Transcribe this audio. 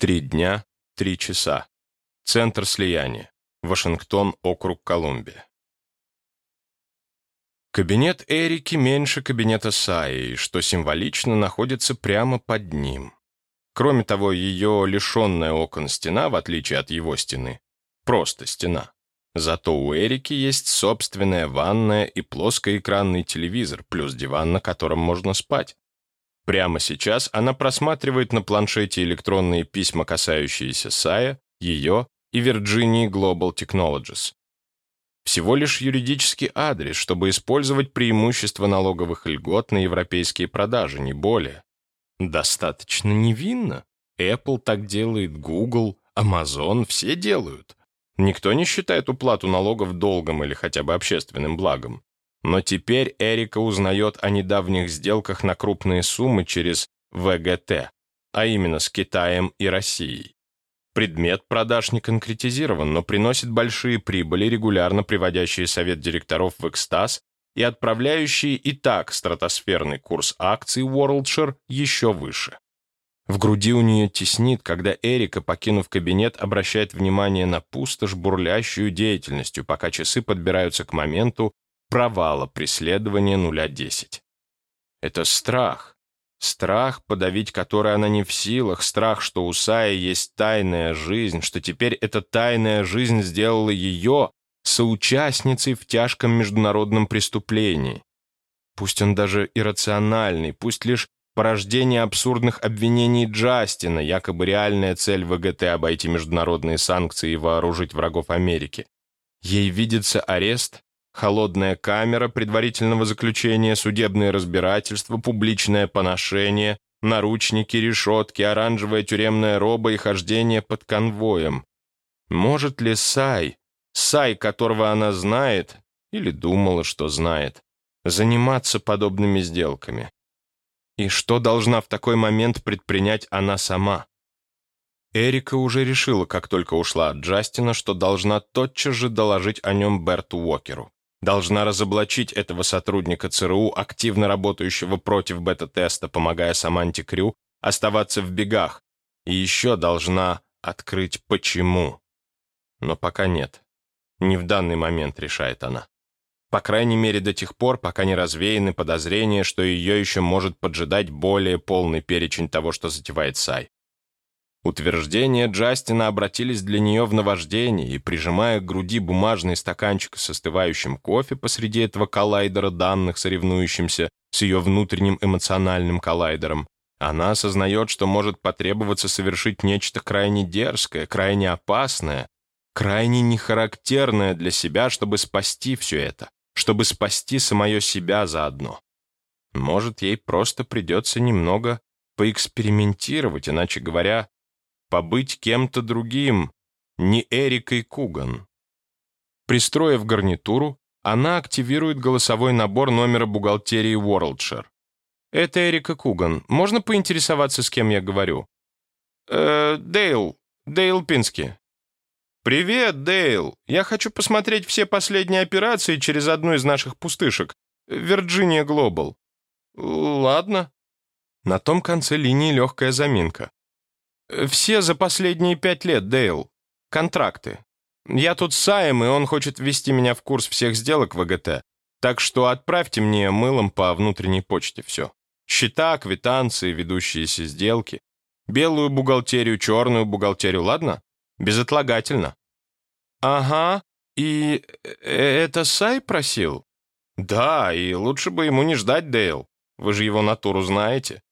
Три дня, три часа. Центр слияния. Вашингтон, округ Колумбия. Кабинет Эрики меньше кабинета Саи, что символично находится прямо под ним. Кроме того, ее лишенная окон стена, в отличие от его стены, просто стена. Зато у Эрики есть собственная ванная и плоскоэкранный телевизор, плюс диван, на котором можно спать. Прямо сейчас она просматривает на планшете электронные письма, касающиеся Сая, ее и Virginia Global Technologies. Всего лишь юридический адрес, чтобы использовать преимущество налоговых льгот на европейские продажи, не более. Достаточно невинно. Apple так делает, Google, Amazon, все делают. Никто не считает уплату налогов долгом или хотя бы общественным благом. Но теперь Эрика узнает о недавних сделках на крупные суммы через ВГТ, а именно с Китаем и Россией. Предмет продаж не конкретизирован, но приносит большие прибыли, регулярно приводящие совет директоров в экстаз и отправляющие и так стратосферный курс акций WorldShare еще выше. В груди у нее теснит, когда Эрика, покинув кабинет, обращает внимание на пустошь, бурлящую деятельностью, пока часы подбираются к моменту провала преследования нуля десять. Это страх. Страх, подавить который она не в силах, страх, что у Саи есть тайная жизнь, что теперь эта тайная жизнь сделала ее соучастницей в тяжком международном преступлении. Пусть он даже иррациональный, пусть лишь порождение абсурдных обвинений Джастина, якобы реальная цель ВГТ обойти международные санкции и вооружить врагов Америки. Ей видится арест, холодная камера предварительного заключения, судебное разбирательство, публичное поношение, наручники, решетки, оранжевая тюремная роба и хождение под конвоем. Может ли Сай, Сай, которого она знает, или думала, что знает, заниматься подобными сделками? И что должна в такой момент предпринять она сама? Эрика уже решила, как только ушла от Джастина, что должна тотчас же доложить о нем Берту Уокеру. Должна разоблачить этого сотрудника ЦРУ, активно работающего против бета-теста, помогая Саманте Крю оставаться в бегах. И еще должна открыть почему. Но пока нет. Не в данный момент, решает она. По крайней мере, до тех пор, пока не развеяны подозрения, что ее еще может поджидать более полный перечень того, что затевает Сай. Утверждения Джастина обратились для нее в наваждение, и, прижимая к груди бумажный стаканчик с остывающим кофе посреди этого коллайдера данных, соревнующимся с ее внутренним эмоциональным коллайдером, она осознает, что может потребоваться совершить нечто крайне дерзкое, крайне опасное, крайне нехарактерное для себя, чтобы спасти все это чтобы спасти самое себя заодно. Может, ей просто придется немного поэкспериментировать, иначе говоря, побыть кем-то другим, не Эрикой Куган. Пристроив гарнитуру, она активирует голосовой набор номера бухгалтерии WorldShare. «Это Эрика Куган. Можно поинтересоваться, с кем я говорю?» «Э, Дейл. Дейл Пински. «Привет, Дейл! Я хочу посмотреть все последние операции через одну из наших пустышек. Virginia Global». «Ладно». На том конце линии легкая заминка. «Все за последние пять лет, Дейл. Контракты. Я тут с Саем, и он хочет ввести меня в курс всех сделок в ВГТ. Так что отправьте мне мылом по внутренней почте все. Счета, квитанции, ведущиеся сделки. Белую бухгалтерию, черную бухгалтерию, ладно?» Безотлагательно». «Ага, и э, это Сай просил?» «Да, и лучше бы ему не ждать, Дейл. Вы же его натуру знаете.